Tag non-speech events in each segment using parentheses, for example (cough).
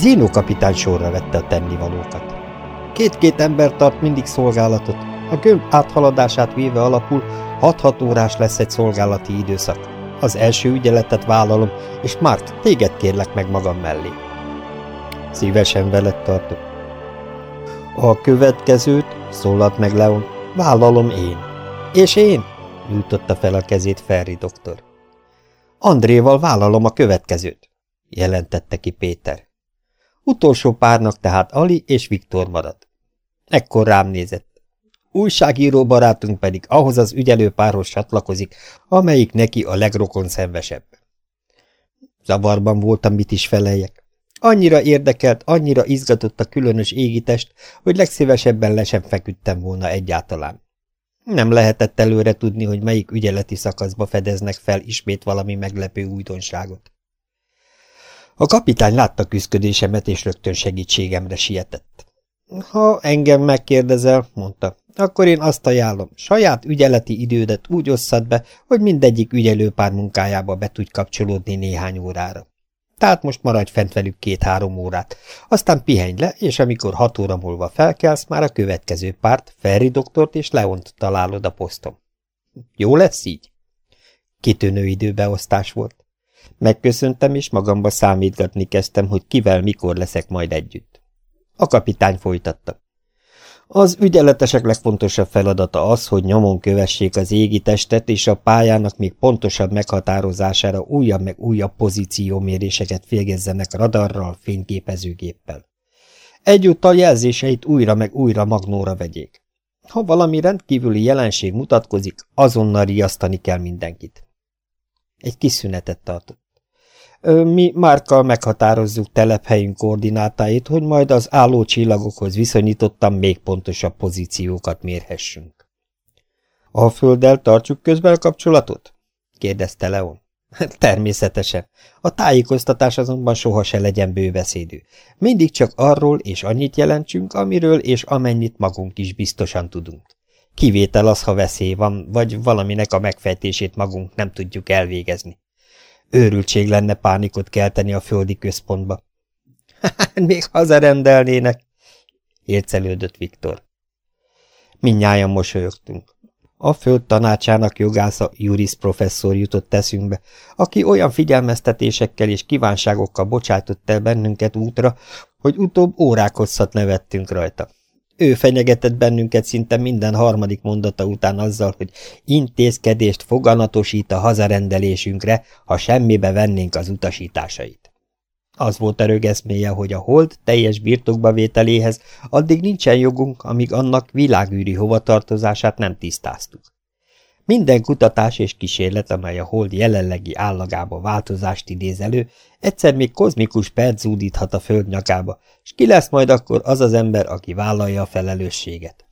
Zino kapitány sorra vette a tennivalókat. Két-két ember tart mindig szolgálatot. A gömb áthaladását véve alapul 6-6 órás lesz egy szolgálati időszak. Az első ügyeletet vállalom, és Mark, téged kérlek meg magam mellé. Szívesen veled tartok. A következőt, szólalt meg Leon, vállalom én. És én? nyújtotta fel a kezét Ferri doktor. Andréval vállalom a következőt, jelentette ki Péter. Utolsó párnak tehát Ali és Viktor marad. Ekkor rám nézett. Újságíró barátunk pedig ahhoz az ügyelő párhoz csatlakozik, amelyik neki a legrokon szenvesebb. Zavarban voltam, mit is feleljek. Annyira érdekelt, annyira izgatott a különös égitest, hogy legszívesebben le sem feküdtem volna egyáltalán. Nem lehetett előre tudni, hogy melyik ügyeleti szakaszba fedeznek fel ismét valami meglepő újdonságot. A kapitány látta küzdködésemet, és rögtön segítségemre sietett. Ha engem megkérdezel, mondta, akkor én azt ajánlom, saját ügyeleti idődet úgy osszad be, hogy mindegyik ügyelőpár munkájába be tudj kapcsolódni néhány órára. Tehát most maradj fent velük két-három órát, aztán pihenj le, és amikor hat óra múlva felkelsz, már a következő párt, Ferri doktort és Leont találod a posztom. Jó lesz így? Kitűnő időbeosztás volt. Megköszöntem, és magamba számítgatni kezdtem, hogy kivel mikor leszek majd együtt. A kapitány folytatta. Az ügyeletesek legfontosabb feladata az, hogy nyomon kövessék az égi testet, és a pályának még pontosabb meghatározására újabb meg újabb pozícióméréseket végezzenek radarral, fényképezőgéppel. Egyúttal jelzéseit újra meg újra magnóra vegyék. Ha valami rendkívüli jelenség mutatkozik, azonnal riasztani kell mindenkit. Egy kis szünetet tartott. Mi Márkkal meghatározzuk telephelyünk koordinátáit, hogy majd az álló csillagokhoz viszonyítottan még pontosabb pozíciókat mérhessünk. A földdel tartsuk közben a kapcsolatot? kérdezte Leon. (laughs) Természetesen. A tájékoztatás azonban soha se legyen bőbeszédű. Mindig csak arról és annyit jelentsünk, amiről és amennyit magunk is biztosan tudunk. Kivétel az, ha veszély van, vagy valaminek a megfejtését magunk nem tudjuk elvégezni. Őrültség lenne pánikot kelteni a földi központba. (laughs) – Még hazarendelnének! – ércelődött Viktor. Mindnyájan mosolyogtunk. A föld tanácsának jogásza Juris professzor jutott eszünkbe, aki olyan figyelmeztetésekkel és kívánságokkal bocsátott el bennünket útra, hogy utóbb órák hosszat nevettünk rajta. Ő fenyegetett bennünket szinte minden harmadik mondata után azzal, hogy intézkedést foganatosít a hazarendelésünkre, ha semmibe vennénk az utasításait. Az volt a rögeszméje, hogy a hold teljes birtokba vételéhez addig nincsen jogunk, amíg annak világűri hovatartozását nem tisztáztuk. Minden kutatás és kísérlet, amely a hold jelenlegi állagába változást idéz elő, egyszer még kozmikus perc zúdíthat a föld nyakába, és ki lesz majd akkor az az ember, aki vállalja a felelősséget?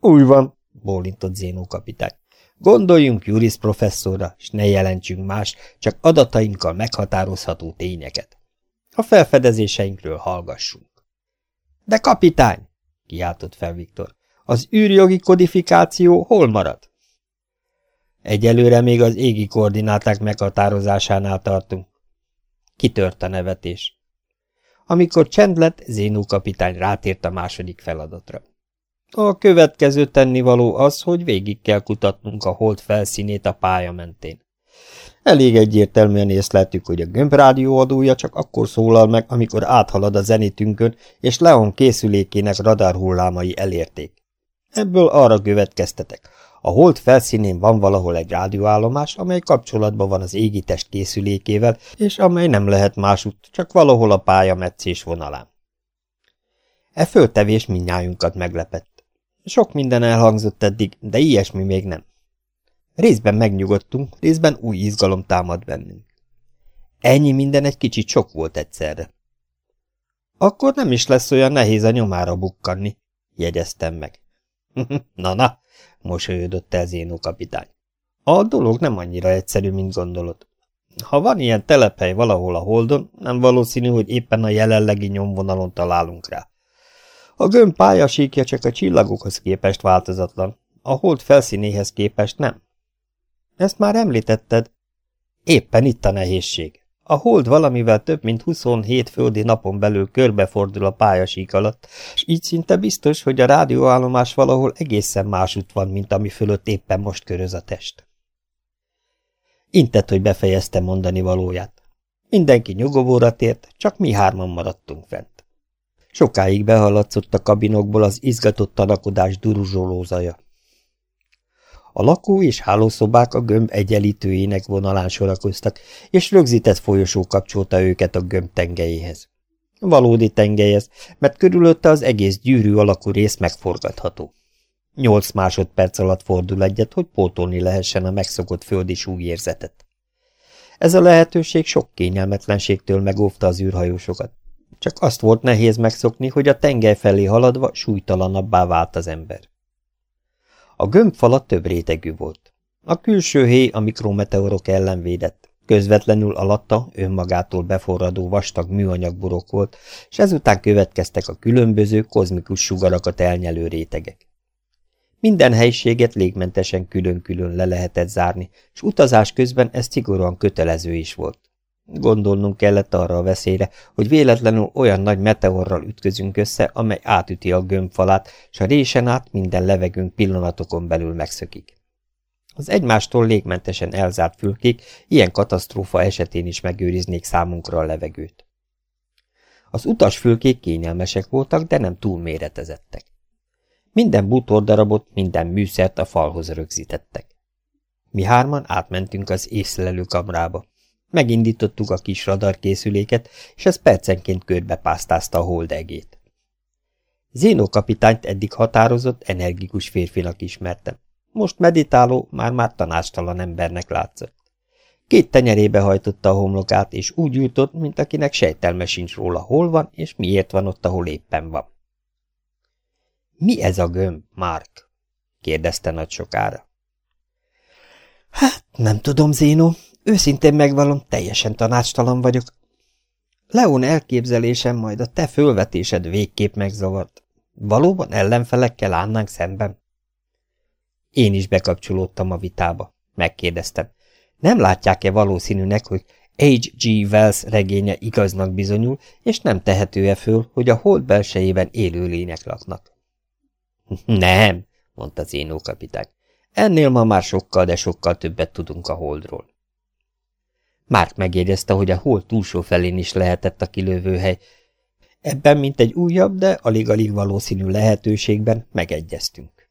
Úgy van, bólintott Zénó kapitány. Gondoljunk Juris professzorra, és ne jelentsünk más, csak adatainkkal meghatározható tényeket. A felfedezéseinkről hallgassunk. De kapitány, kiáltott fel Viktor, az űrjogi kodifikáció hol marad? Egyelőre még az égi koordináták meghatározásánál tartunk. Kitört a nevetés. Amikor csend lett, Zénú kapitány rátért a második feladatra. A következő tennivaló az, hogy végig kell kutatnunk a hold felszínét a pálya mentén. Elég egyértelműen észleltük, hogy a gömbrádió adója csak akkor szólal meg, amikor áthalad a zenitünkön, és Leon készülékének radarhullámai elérték. Ebből arra következtetek, a hold felszínén van valahol egy rádióállomás, amely kapcsolatban van az égitest készülékével, és amely nem lehet másút, csak valahol a pálya meccés vonalán. E föltevés mindnyájunkat meglepett. Sok minden elhangzott eddig, de ilyesmi még nem. Részben megnyugodtunk, részben új izgalom támad bennünk. Ennyi minden egy kicsit sok volt egyszerre. Akkor nem is lesz olyan nehéz a nyomára bukkanni, jegyeztem meg. (laughs) Na-na, mosolyodott el Zénó kapitány. A dolog nem annyira egyszerű, mint gondolod. Ha van ilyen telephely valahol a Holdon, nem valószínű, hogy éppen a jelenlegi nyomvonalon találunk rá. A gömb pályasíkja csak a csillagokhoz képest változatlan, a hold felszínéhez képest nem. Ezt már említetted. Éppen itt a nehézség. A hold valamivel több mint 27 földi napon belül körbefordul a pályasík alatt, és így szinte biztos, hogy a rádióállomás valahol egészen másút van, mint ami fölött éppen most köröz a test. Intett, hogy befejezte mondani valóját. Mindenki nyugovóra tért, csak mi hárman maradtunk fent. Sokáig behallatszott a kabinokból az izgatott tanakodás duruzsoló zaja. A lakó és hálószobák a gömb egyenlítőjének vonalán sorakoztak, és rögzített folyosó kapcsolta őket a gömb tengelyéhez. Valódi tengely ez, mert körülötte az egész gyűrű alakú rész megforgatható. Nyolc másodperc alatt fordul egyet, hogy pótolni lehessen a megszokott földi súlyérzetet. Ez a lehetőség sok kényelmetlenségtől megóvta az űrhajósokat. Csak azt volt nehéz megszokni, hogy a tengely felé haladva súlytalanabbá vált az ember. A gömbfala több rétegű volt. A külső héj a mikrometeorok ellen védett. Közvetlenül alatta önmagától beforradó vastag műanyagburok volt, és ezután következtek a különböző kozmikus sugarakat elnyelő rétegek. Minden helyiséget légmentesen külön-külön le lehetett zárni, és utazás közben ez szigorúan kötelező is volt. Gondolnunk kellett arra a veszélyre, hogy véletlenül olyan nagy meteorral ütközünk össze, amely átüti a gömbfalát, és a résen át minden levegőnk pillanatokon belül megszökik. Az egymástól légmentesen elzárt fülkék ilyen katasztrófa esetén is megőriznék számunkra a levegőt. Az utasfülkék kényelmesek voltak, de nem túl méretezettek. Minden bútordarabot, minden műszert a falhoz rögzítettek. Mi hárman átmentünk az észlelő kamrába. Megindítottuk a kis radarkészüléket, és ez percenként körbe pásztázta a holdegét. Zénó kapitányt eddig határozott, energikus férfinak ismertem. Most meditáló, már-már tanástalan embernek látszott. Két tenyerébe hajtotta a homlokát, és úgy jutott, mint akinek sejtelme sincs róla, hol van, és miért van ott, ahol éppen van. Mi ez a gömb, Mark? kérdezte nagy sokára. Hát, nem tudom, Zénó. Őszintén megvalom, teljesen tanácstalan vagyok. Leon elképzelésem majd a te fölvetésed végképp megzavart. Valóban ellenfelekkel állnánk szemben? Én is bekapcsolódtam a vitába. Megkérdeztem. Nem látják-e valószínűnek, hogy H.G. Wells regénye igaznak bizonyul, és nem tehető-e föl, hogy a hold belsejében élő lények laknak? Nem, mondta Zénó kapitány. Ennél ma már sokkal, de sokkal többet tudunk a holdról. Márk megjegyezte, hogy a hold túlsó felén is lehetett a kilövőhely. Ebben, mint egy újabb, de alig-alig valószínű lehetőségben megegyeztünk.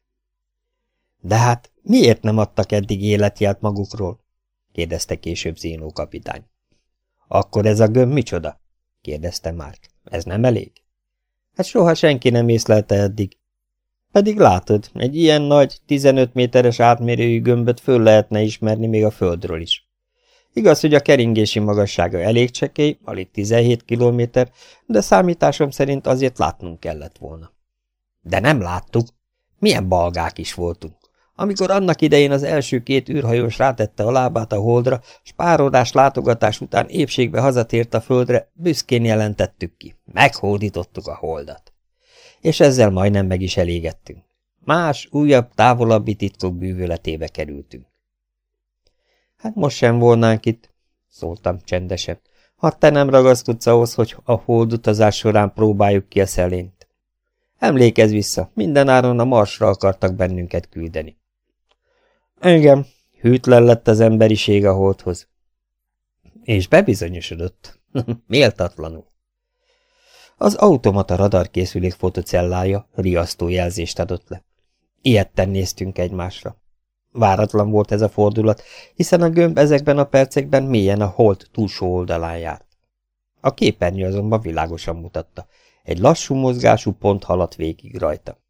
De hát miért nem adtak eddig életjelt magukról? kérdezte később Zénó kapitány. Akkor ez a gömb micsoda? kérdezte Márk. Ez nem elég? Hát soha senki nem észlelte eddig. Pedig látod, egy ilyen nagy, 15 méteres átmérőjű gömböt föl lehetne ismerni még a földről is. Igaz, hogy a keringési magassága elég csekély, alig 17 kilométer, de számításom szerint azért látnunk kellett volna. De nem láttuk. Milyen balgák is voltunk. Amikor annak idején az első két űrhajós rátette a lábát a holdra, s párodás látogatás után épségbe hazatért a földre, büszkén jelentettük ki. Meghódítottuk a holdat és ezzel majdnem meg is elégettünk. Más, újabb, távolabbi titkok bűvöletébe kerültünk. Hát most sem volnánk itt, szóltam csendesen, ha te nem ragaszkodsz ahhoz, hogy a holdutazás során próbáljuk ki a szelényt. Emlékezz vissza, mindenáron a marsra akartak bennünket küldeni. Igen, hűtlen lett az emberiség a holdhoz. És bebizonyosodott. (laughs) Méltatlanul. Az automata radarkészülék fotocellája riasztó jelzést adott le. Ilyetten néztünk egymásra. Váratlan volt ez a fordulat, hiszen a gömb ezekben a percekben mélyen a holt túlsó oldalán járt. A képernyő azonban világosan mutatta. Egy lassú mozgású pont haladt végig rajta.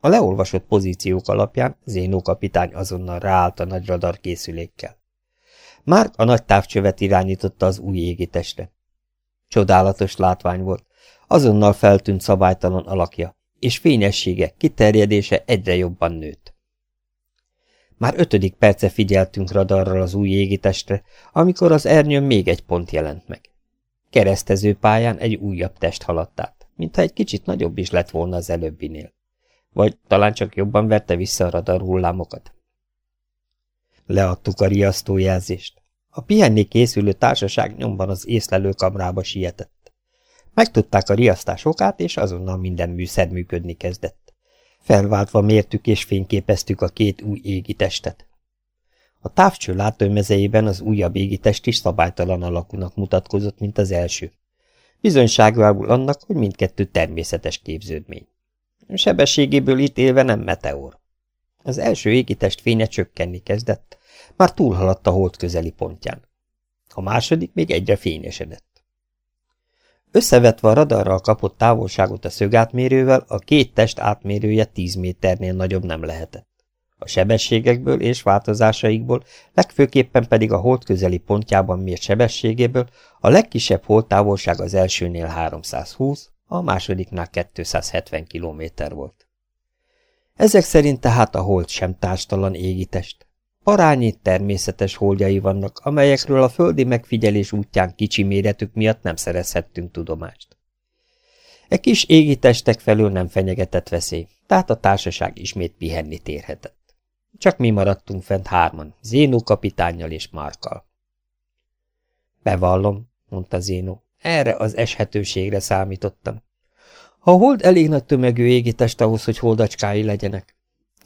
A leolvasott pozíciók alapján Zénó kapitány azonnal ráállt a nagy radarkészülékkel. Már a nagy távcsövet irányította az új égitestre. Csodálatos látvány volt, Azonnal feltűnt szabálytalan alakja, és fényessége, kiterjedése egyre jobban nőtt. Már ötödik perce figyeltünk radarral az új égitestre, amikor az ernyőn még egy pont jelent meg. Keresztező pályán egy újabb test haladt át, mintha egy kicsit nagyobb is lett volna az előbbinél. Vagy talán csak jobban verte vissza a radar hullámokat. Leadtuk a riasztójelzést. A pihenni készülő társaság nyomban az észlelő kamrába sietett. Megtudták a riasztás okát, és azonnal minden műszer működni kezdett. Felváltva mértük és fényképeztük a két új égitestet. A távcső látómezejében az újabb égitest is szabálytalan alakúnak mutatkozott, mint az első. Bizonyságából annak, hogy mindkettő természetes képződmény. Sebességéből ítélve nem meteor. Az első égitest fénye csökkenni kezdett, már túlhaladt a hold közeli pontján. A második még egyre fényesedett. Összevetve a radarral kapott távolságot a szögátmérővel, a két test átmérője 10 méternél nagyobb nem lehetett. A sebességekből és változásaikból, legfőképpen pedig a hold közeli pontjában mért sebességéből a legkisebb holdtávolság az elsőnél 320, a másodiknál 270 km volt. Ezek szerint tehát a hold sem társtalan égitest. Parányi természetes holdjai vannak, amelyekről a földi megfigyelés útján kicsi méretük miatt nem szerezhettünk tudomást. E kis égitestek felől nem fenyegetett veszély, tehát a társaság ismét pihenni térhetett. Csak mi maradtunk fent hárman, Zénó kapitánnyal és Markkal. Bevallom, mondta Zénó, erre az eshetőségre számítottam. A hold elég nagy tömegű égitest ahhoz, hogy holdacskái legyenek.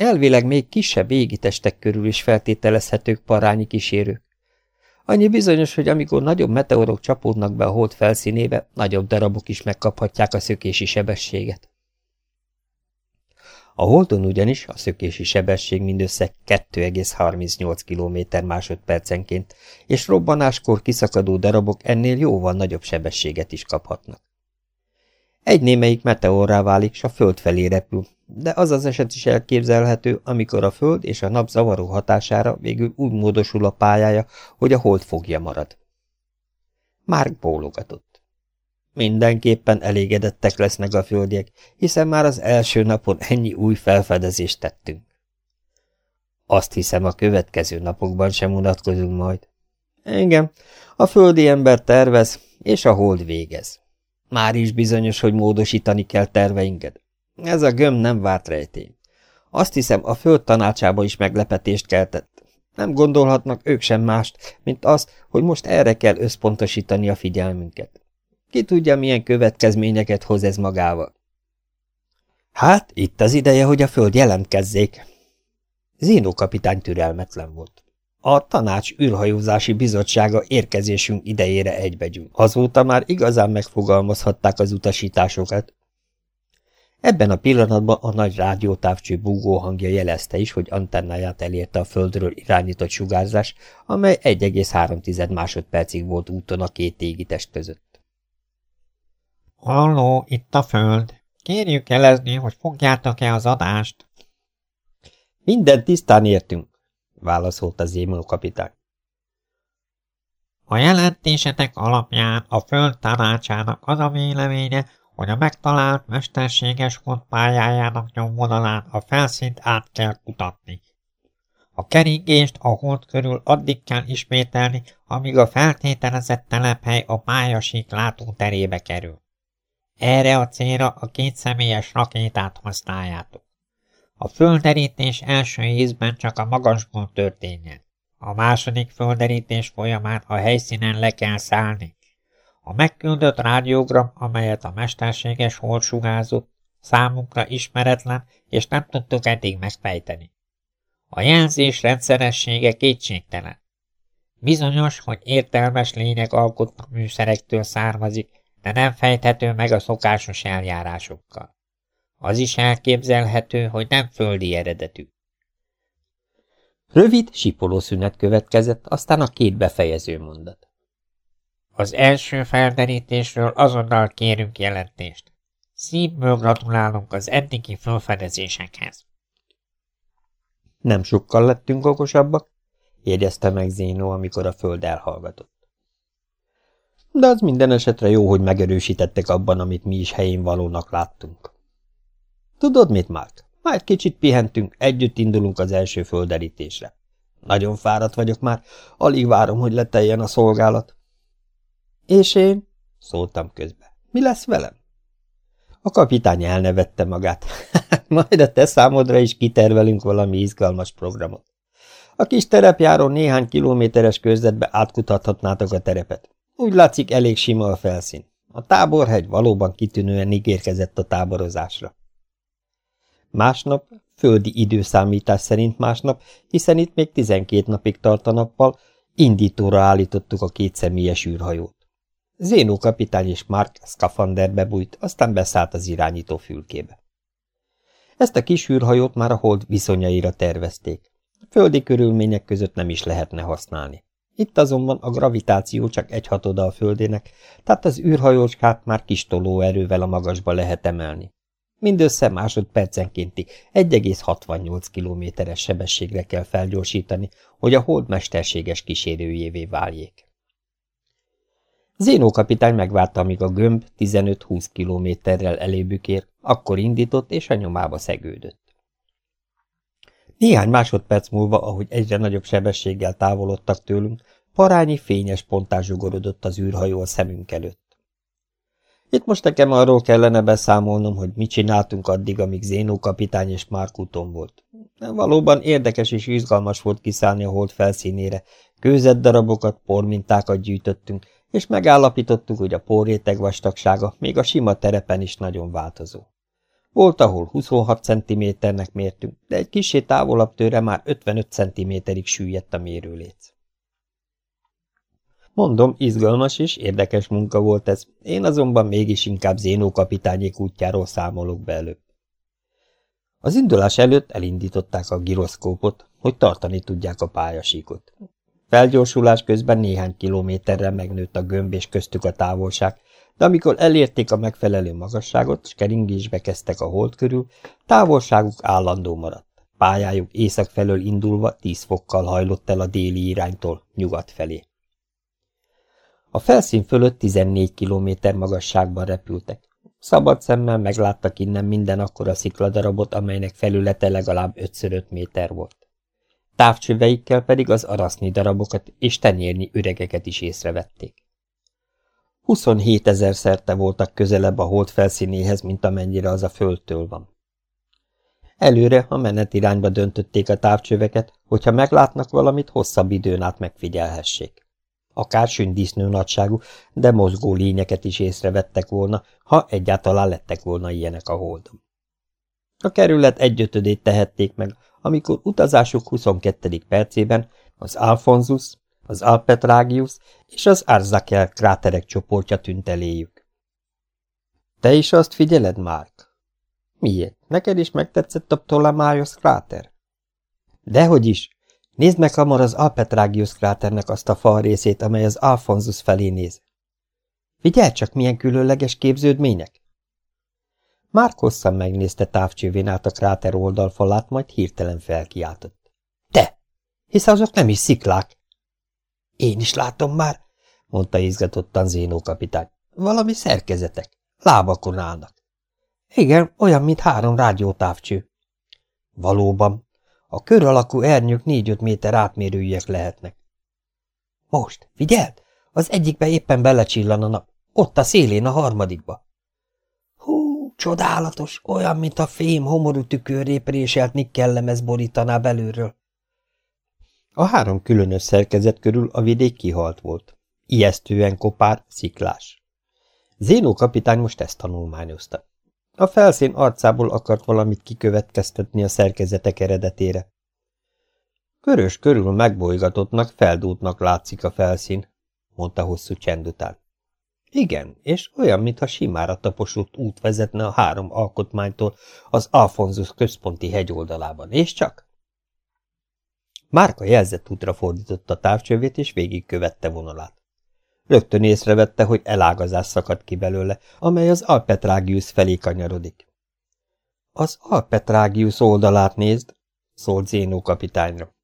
Elvileg még kisebb égitestek körül is feltételezhetők parányi kísérők. Annyi bizonyos, hogy amikor nagyobb meteorok csapódnak be a hold felszínébe, nagyobb darabok is megkaphatják a szökési sebességet. A holdon ugyanis a szökési sebesség mindössze 2,38 km másodpercenként, és robbanáskor kiszakadó darabok ennél jóval nagyobb sebességet is kaphatnak. Egy némelyik meteorrá válik, s a föld felé repül, de az az eset is elképzelhető, amikor a föld és a nap zavaró hatására végül úgy módosul a pályája, hogy a hold fogja marad. Márk bólogatott. Mindenképpen elégedettek lesznek a földiek, hiszen már az első napon ennyi új felfedezést tettünk. Azt hiszem, a következő napokban sem unatkozunk majd. Igen, a földi ember tervez, és a hold végez. Már is bizonyos, hogy módosítani kell terveinket. Ez a göm nem várt rejtény. Azt hiszem, a föld tanácsába is meglepetést keltett. Nem gondolhatnak ők sem mást, mint azt, hogy most erre kell összpontosítani a figyelmünket. Ki tudja, milyen következményeket hoz ez magával. Hát, itt az ideje, hogy a föld jelentkezzék. Zénó kapitány türelmetlen volt. A tanács űrhajózási bizottsága érkezésünk idejére egybegyűlt. Azóta már igazán megfogalmazhatták az utasításokat. Ebben a pillanatban a nagy rádiótávcső búgó hangja jelezte is, hogy antennáját elérte a földről irányított sugárzás, amely 1,3 másodpercig volt úton a két égitest között. Halló, itt a föld. Kérjük jelezni, hogy fogjátok-e az adást? Minden tisztán értünk, válaszolta Zémó kapitány. A jelentésetek alapján a föld tanácsának az a véleménye, hogy a megtalált mesterséges hont pályájának nyomvonalán a felszínt át kell kutatni. A keringést a hold körül addig kell ismételni, amíg a feltételezett telephely a pályasík látóterébe kerül. Erre a célra a két személyes rakétát használjátok. A földerítés első ízben csak a magasból történjen. A második földerítés folyamán a helyszínen le kell szállni. A megküldött rádiógram, amelyet a mesterséges hold sugázott, számunkra ismeretlen, és nem tudtuk eddig megfejteni. A jelzés rendszeressége kétségtelen. Bizonyos, hogy értelmes lényeg alkotnak műszerektől származik, de nem fejthető meg a szokásos eljárásokkal. Az is elképzelhető, hogy nem földi eredetű. Rövid, sipoló szünet következett, aztán a két befejező mondat. Az első felderítésről azonnal kérünk jelentést. Szívből gratulálunk az eddigi felfedezésekhez. Nem sokkal lettünk okosabbak, jegyezte meg Zénó, amikor a föld elhallgatott. De az minden esetre jó, hogy megerősítettek abban, amit mi is helyén valónak láttunk. Tudod mit, Mark? Egy kicsit pihentünk, együtt indulunk az első földerítésre. Nagyon fáradt vagyok már, alig várom, hogy leteljen a szolgálat. És én? Szóltam közbe. Mi lesz velem? A kapitány elnevette magát. (laughs) Majd a te számodra is kitervelünk valami izgalmas programot. A kis terepjáron néhány kilométeres körzetbe átkutathatnátok a terepet. Úgy látszik, elég sima a felszín. A táborhegy valóban kitűnően ígérkezett a táborozásra. Másnap, földi időszámítás szerint másnap, hiszen itt még 12 napig tart a nappal, indítóra állítottuk a két személyes űrhajót. Zénó kapitány és Mark szkafanderbe bújt, aztán beszállt az irányító fülkébe. Ezt a kis űrhajót már a hold viszonyaira tervezték. Földi körülmények között nem is lehetne használni. Itt azonban a gravitáció csak egy hatoda a földének, tehát az űrhajóskát már kis tolóerővel a magasba lehet emelni. Mindössze másodpercenkénti 1,68 kilométeres sebességre kell felgyorsítani, hogy a hold mesterséges kísérőjévé váljék. Zénó kapitány megvárta, amíg a gömb 15-20 kilométerrel elébük ér, akkor indított és a nyomába szegődött. Néhány másodperc múlva, ahogy egyre nagyobb sebességgel távolodtak tőlünk, parányi fényes pontás zsugorodott az űrhajó a szemünk előtt. Itt most nekem arról kellene beszámolnom, hogy mit csináltunk addig, amíg Zénó kapitány és Márk volt. Valóban érdekes és izgalmas volt kiszállni a hold felszínére, kőzett darabokat, pormintákat gyűjtöttünk, és megállapítottuk, hogy a porréteg vastagsága még a sima terepen is nagyon változó. Volt, ahol 26 cm-nek mértünk, de egy kisé távolabb tőre már 55 cm-ig süllyedt a mérőléc. Mondom, izgalmas és érdekes munka volt ez, én azonban mégis inkább Zénó kapitányék útjáról számolok be előbb. Az indulás előtt elindították a giroszkópot, hogy tartani tudják a pályasíkot. Felgyorsulás közben néhány kilométerre megnőtt a gömb és köztük a távolság, de amikor elérték a megfelelő magasságot, és keringésbe kezdtek a hold körül, távolságuk állandó maradt. Pályájuk észak felől indulva tíz fokkal hajlott el a déli iránytól, nyugat felé. A felszín fölött 14 kilométer magasságban repültek. Szabad szemmel megláttak innen minden akkora szikladarabot, amelynek felülete legalább 5x5 méter volt. Távcsöveikkel pedig az araszni darabokat és tenyérnyi üregeket is észrevették. 27 ezer szerte voltak közelebb a hold felszínéhez, mint amennyire az a földtől van. Előre a menetirányba döntötték a távcsöveket, hogyha meglátnak valamit, hosszabb időn át megfigyelhessék. Akár sündisznő nagyságú, de mozgó lényeket is észrevettek volna, ha egyáltalán lettek volna ilyenek a holdon. A kerület egyötödét tehették meg, amikor utazásuk 22. percében az Alfonsus, az Alpetragius és az Arzakel kráterek csoportja tűnt eléjük. Te is azt figyeled, Mark? Miért? Neked is megtetszett a Ptolemaios kráter? Dehogy is. Nézd meg hamar az Alpetragius kráternek azt a fal részét, amely az Alfonsus felé néz. Figyelj csak, milyen különleges képződmények! Márk hosszan megnézte távcsővén át a kráter oldalfalát, majd hirtelen felkiáltott. Te! Hisz azok nem is sziklák! Én is látom már, mondta izgatottan Zénó kapitány. Valami szerkezetek. Lábakon állnak. Igen, olyan, mint három rádiótávcső. Valóban. A kör alakú ernyők négy-öt méter átmérőjek lehetnek. Most, figyeld! Az egyikbe éppen belecsillan a nap. Ott a szélén a harmadikba. Hú, csodálatos, olyan, mint a fém homorú tükörré préselt nikkellemez borítaná belülről. A három különös szerkezet körül a vidék kihalt volt. Ijesztően kopár, sziklás. Zénó kapitány most ezt tanulmányozta. A felszín arcából akart valamit kikövetkeztetni a szerkezetek eredetére. Körös körül megbolygatottnak, feldútnak látszik a felszín, mondta hosszú csend után. Igen, és olyan, mintha simára taposott út vezetne a három alkotmánytól az Alfonzus központi hegyoldalában, és csak? Márka jelzett útra fordította a távcsövét, és végigkövette vonalát. Rögtön észrevette, hogy elágazás szakadt ki belőle, amely az Alpetrágius felé kanyarodik. Az Alpetrágius oldalát nézd, szólt Zénó kapitányra.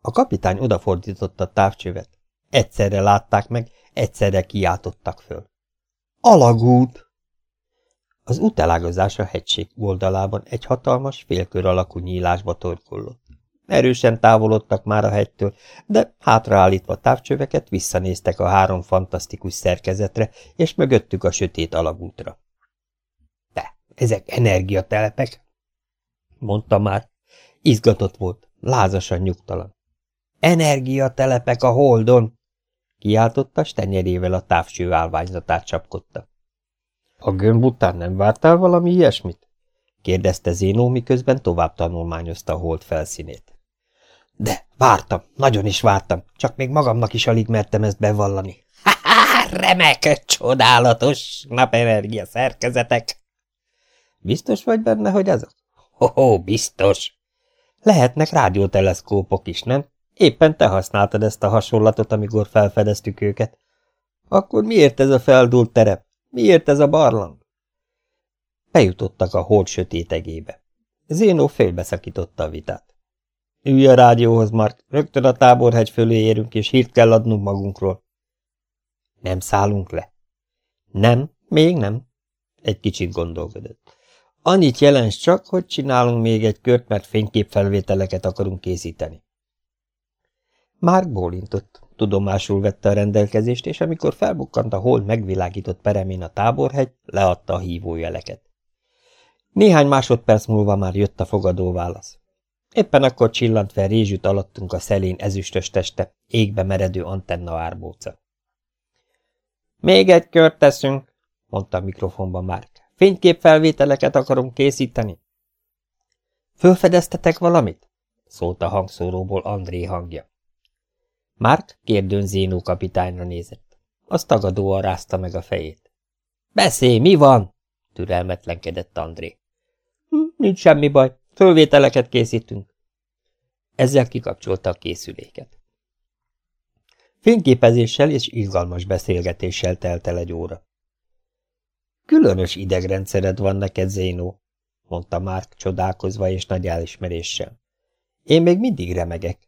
A kapitány odafordította a távcsövet. Egyszerre látták meg, egyszerre kiáltottak föl. Alagút! Az út elágazása hegység oldalában egy hatalmas, félkör alakú nyílásba torkollott. Erősen távolodtak már a hegytől, de hátraállítva távcsöveket visszanéztek a három fantasztikus szerkezetre, és mögöttük a sötét alagútra. – Te, ezek energiatelepek? – mondta már. Izgatott volt, lázasan nyugtalan. Energiatelepek a holdon! Kiáltotta, s tenyerével a távcső állványzatát csapkodta. A gömb után nem vártál valami ilyesmit? kérdezte Zénó, miközben tovább tanulmányozta a hold felszínét. De, vártam, nagyon is vártam, csak még magamnak is alig mertem ezt bevallani. Ha-ha, remek, csodálatos napenergia szerkezetek! Biztos vagy benne, hogy ez az? Ho-ho, biztos! Lehetnek rádióteleszkópok is, nem? Éppen te használtad ezt a hasonlatot, amikor felfedeztük őket. Akkor miért ez a feldult terep? Miért ez a barlang? Bejutottak a hold sötétegébe. Zénó félbeszakította a vitát. Ülj a rádióhoz, Mark, rögtön a táborhegy fölé érünk, és hírt kell adnunk magunkról. Nem szállunk le. Nem, még nem. Egy kicsit gondolkodott. Annyit jelents csak, hogy csinálunk még egy kört, mert fényképfelvételeket akarunk készíteni. Már bólintott, tudomásul vette a rendelkezést, és amikor felbukkant a hold megvilágított peremén a táborhegy, leadta a hívójeleket. Néhány másodperc múlva már jött a fogadó válasz. Éppen akkor csillant fel rézsüt alattunk a szelén ezüstös teste, égbe meredő antenna árbóca. Még egy kört teszünk, mondta a mikrofonban Márk. Fényképfelvételeket akarunk készíteni. Fölfedeztetek valamit? szólt a hangszóróból André hangja. Márk kérdőn Zénó kapitányra nézett. Az tagadóan rázta meg a fejét. Beszélj, mi van? türelmetlenkedett André. Hm, nincs semmi baj, fölvételeket készítünk. Ezzel kikapcsolta a készüléket. Fényképezéssel és izgalmas beszélgetéssel telt el egy óra. Különös idegrendszered van neked, Zénó, mondta Márk csodálkozva és nagy elismeréssel. Én még mindig remegek.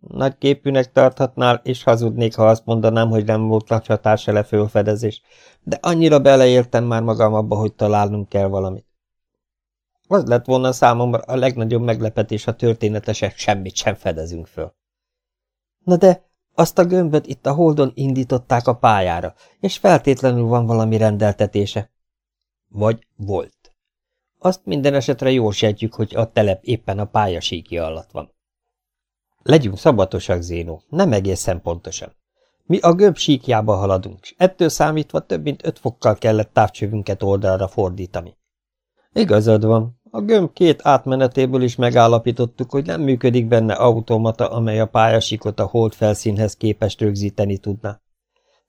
Nagy képűnek tarthatnál, és hazudnék, ha azt mondanám, hogy nem volt nagy hatása fölfedezés, de annyira beleéltem már magam abba, hogy találnunk kell valamit. Az lett volna számomra a legnagyobb meglepetés, ha történetesek semmit sem fedezünk föl. Na de azt a gömböt itt a holdon indították a pályára, és feltétlenül van valami rendeltetése. Vagy volt. Azt minden esetre jól sejtjük, hogy a telep éppen a pálya síkja alatt van. Legyünk szabatosak, Zénó, nem egészen pontosan. Mi a gömb síkjába haladunk, és ettől számítva több mint öt fokkal kellett távcsövünket oldalra fordítani. Igazad van, a gömb két átmenetéből is megállapítottuk, hogy nem működik benne automata, amely a pályasíkot a hold felszínhez képest rögzíteni tudná.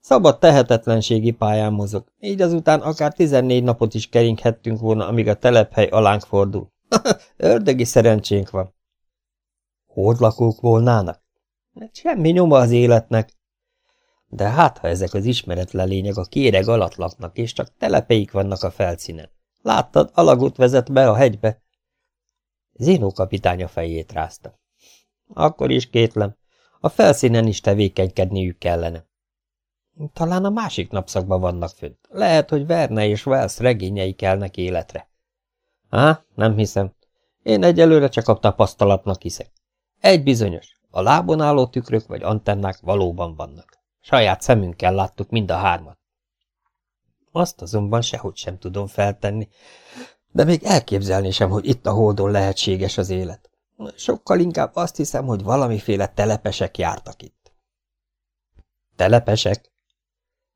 Szabad tehetetlenségi pályán mozog, így azután akár 14 napot is keringhettünk volna, amíg a telephely alánk fordul. (laughs) Ördögi szerencsénk van. Holdlakók volnának? Hát semmi nyoma az életnek. De hát, ha ezek az ismeretlen lények a kéreg alatt laknak, és csak telepeik vannak a felszínen. Láttad, alagút vezet be a hegybe. Zénó kapitánya fejét rázta. Akkor is kétlem. A felszínen is tevékenykedniük kellene. Talán a másik napszakban vannak fönt. Lehet, hogy Verne és Wells regényei kelnek életre. Á, nem hiszem. Én egyelőre csak a tapasztalatnak hiszek. Egy bizonyos, a lábon álló tükrök vagy antennák valóban vannak. Saját szemünkkel láttuk mind a hármat. Azt azonban sehogy sem tudom feltenni, de még elképzelni sem, hogy itt a holdon lehetséges az élet. Sokkal inkább azt hiszem, hogy valamiféle telepesek jártak itt. Telepesek?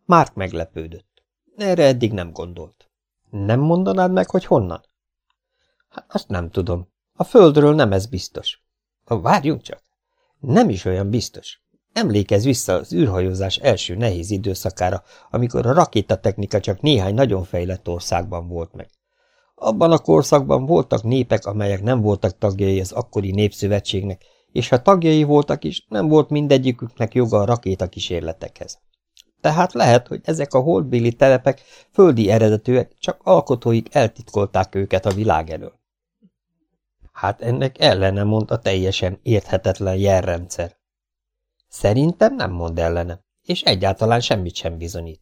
Márk meglepődött. Erre eddig nem gondolt. Nem mondanád meg, hogy honnan? Hát azt nem tudom. A földről nem ez biztos. Várjunk csak. Nem is olyan biztos. Emlékezz vissza az űrhajózás első nehéz időszakára, amikor a rakétatechnika csak néhány nagyon fejlett országban volt meg. Abban a korszakban voltak népek, amelyek nem voltak tagjai az akkori népszövetségnek, és ha tagjai voltak is, nem volt mindegyiküknek joga a rakétakísérletekhez. Tehát lehet, hogy ezek a holdbéli telepek földi eredetűek, csak alkotóik eltitkolták őket a világ elől. Hát ennek ellene mond a teljesen érthetetlen jelrendszer. Szerintem nem mond ellene, és egyáltalán semmit sem bizonyít.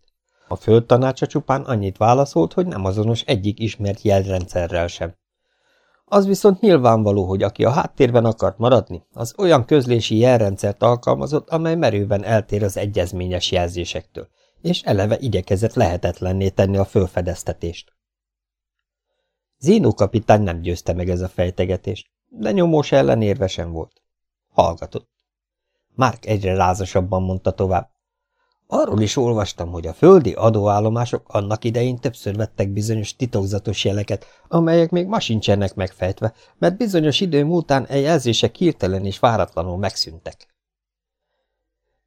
A földtanácsa csupán annyit válaszolt, hogy nem azonos egyik ismert jelrendszerrel sem. Az viszont nyilvánvaló, hogy aki a háttérben akart maradni, az olyan közlési jelrendszert alkalmazott, amely merőben eltér az egyezményes jelzésektől, és eleve igyekezett lehetetlenné tenni a fölfedeztetést. Zénó kapitány nem győzte meg ez a fejtegetést, de nyomós ellenérve sem volt. Hallgatott. Márk egyre lázasabban mondta tovább. Arról is olvastam, hogy a földi adóállomások annak idején többször vettek bizonyos titokzatos jeleket, amelyek még ma sincsenek megfejtve, mert bizonyos idő múltán egy jelzések hirtelen és váratlanul megszűntek.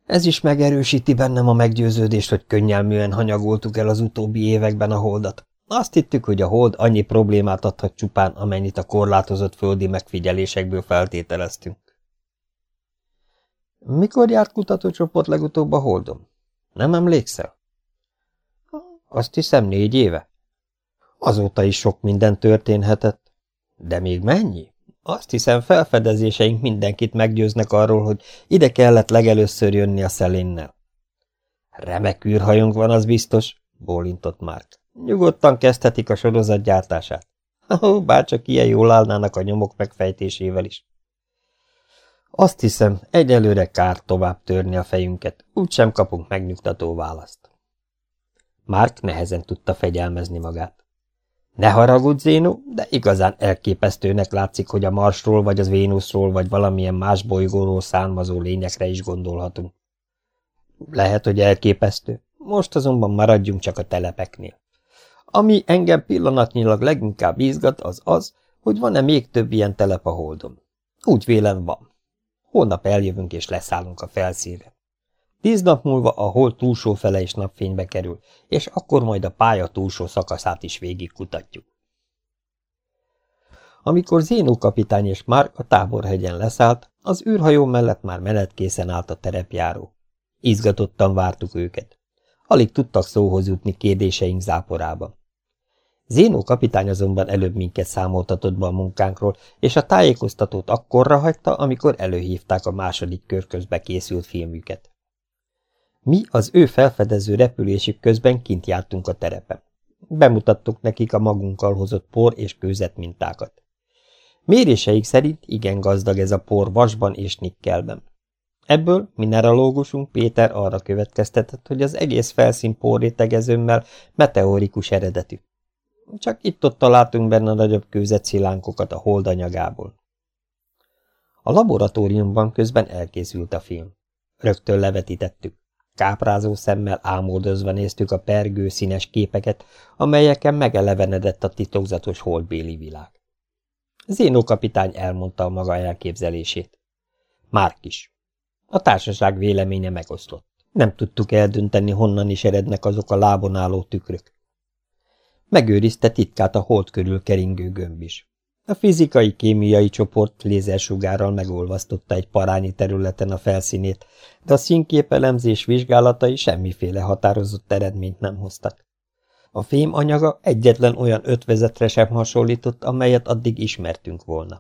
Ez is megerősíti bennem a meggyőződést, hogy könnyelműen hanyagoltuk el az utóbbi években a holdat. Azt hittük, hogy a hold annyi problémát adhat csupán, amennyit a korlátozott földi megfigyelésekből feltételeztünk. Mikor járt kutatócsoport legutóbb a holdon? Nem emlékszel? Azt hiszem négy éve. Azóta is sok minden történhetett. De még mennyi? Azt hiszem felfedezéseink mindenkit meggyőznek arról, hogy ide kellett legelőször jönni a szelénnel. Remek űrhajónk van, az biztos, bólintott Mark. Nyugodtan kezdhetik a sorozat gyártását. Ó, bárcsak ilyen jól állnának a nyomok megfejtésével is. Azt hiszem, egyelőre kár tovább törni a fejünket, úgysem kapunk megnyugtató választ. Mark nehezen tudta fegyelmezni magát. Ne haragudj, Zéno, de igazán elképesztőnek látszik, hogy a Marsról, vagy az Vénuszról, vagy valamilyen más bolygóról származó lényekre is gondolhatunk. Lehet, hogy elképesztő, most azonban maradjunk csak a telepeknél. Ami engem pillanatnyilag leginkább izgat, az az, hogy van-e még több ilyen telep a Holdon. Úgy vélem van. Holnap eljövünk és leszállunk a felszínre. Tíz nap múlva a hold túlsó fele is napfénybe kerül, és akkor majd a pálya túlsó szakaszát is végigkutatjuk. Amikor Zénó kapitány és Mark a táborhegyen leszállt, az űrhajó mellett már menetkészen állt a terepjáró. Izgatottan vártuk őket. Alig tudtak szóhoz jutni kérdéseink záporában. Zénó kapitány azonban előbb minket számoltatott be a munkánkról, és a tájékoztatót akkorra hagyta, amikor előhívták a második kör közbe készült filmüket. Mi az ő felfedező repülésük közben kint jártunk a terepen. Bemutattuk nekik a magunkkal hozott por és kőzet mintákat. Méréseik szerint igen gazdag ez a por vasban és nikkelben. Ebből mineralógusunk Péter arra következtetett, hogy az egész felszín porrétegezőmmel meteorikus eredetű. Csak itt-ott találtunk benne nagyobb kőzetszilánkоkat a holdanyagából. A laboratóriumban közben elkészült a film. Rögtön levetítettük. Káprázó szemmel ámódozva néztük a pergő színes képeket, amelyeken megelevenedett a titokzatos holdbéli világ. Zénó kapitány elmondta a maga elképzelését. Márk is. A társaság véleménye megoszlott. Nem tudtuk eldönteni, honnan is erednek azok a lábon álló tükrök. Megőrizte titkát a hold körül keringő gömb is. A fizikai-kémiai csoport lézersugárral megolvasztotta egy parányi területen a felszínét, de a színképelemzés vizsgálatai semmiféle határozott eredményt nem hoztak. A fém anyaga egyetlen olyan ötvezetre sem hasonlított, amelyet addig ismertünk volna.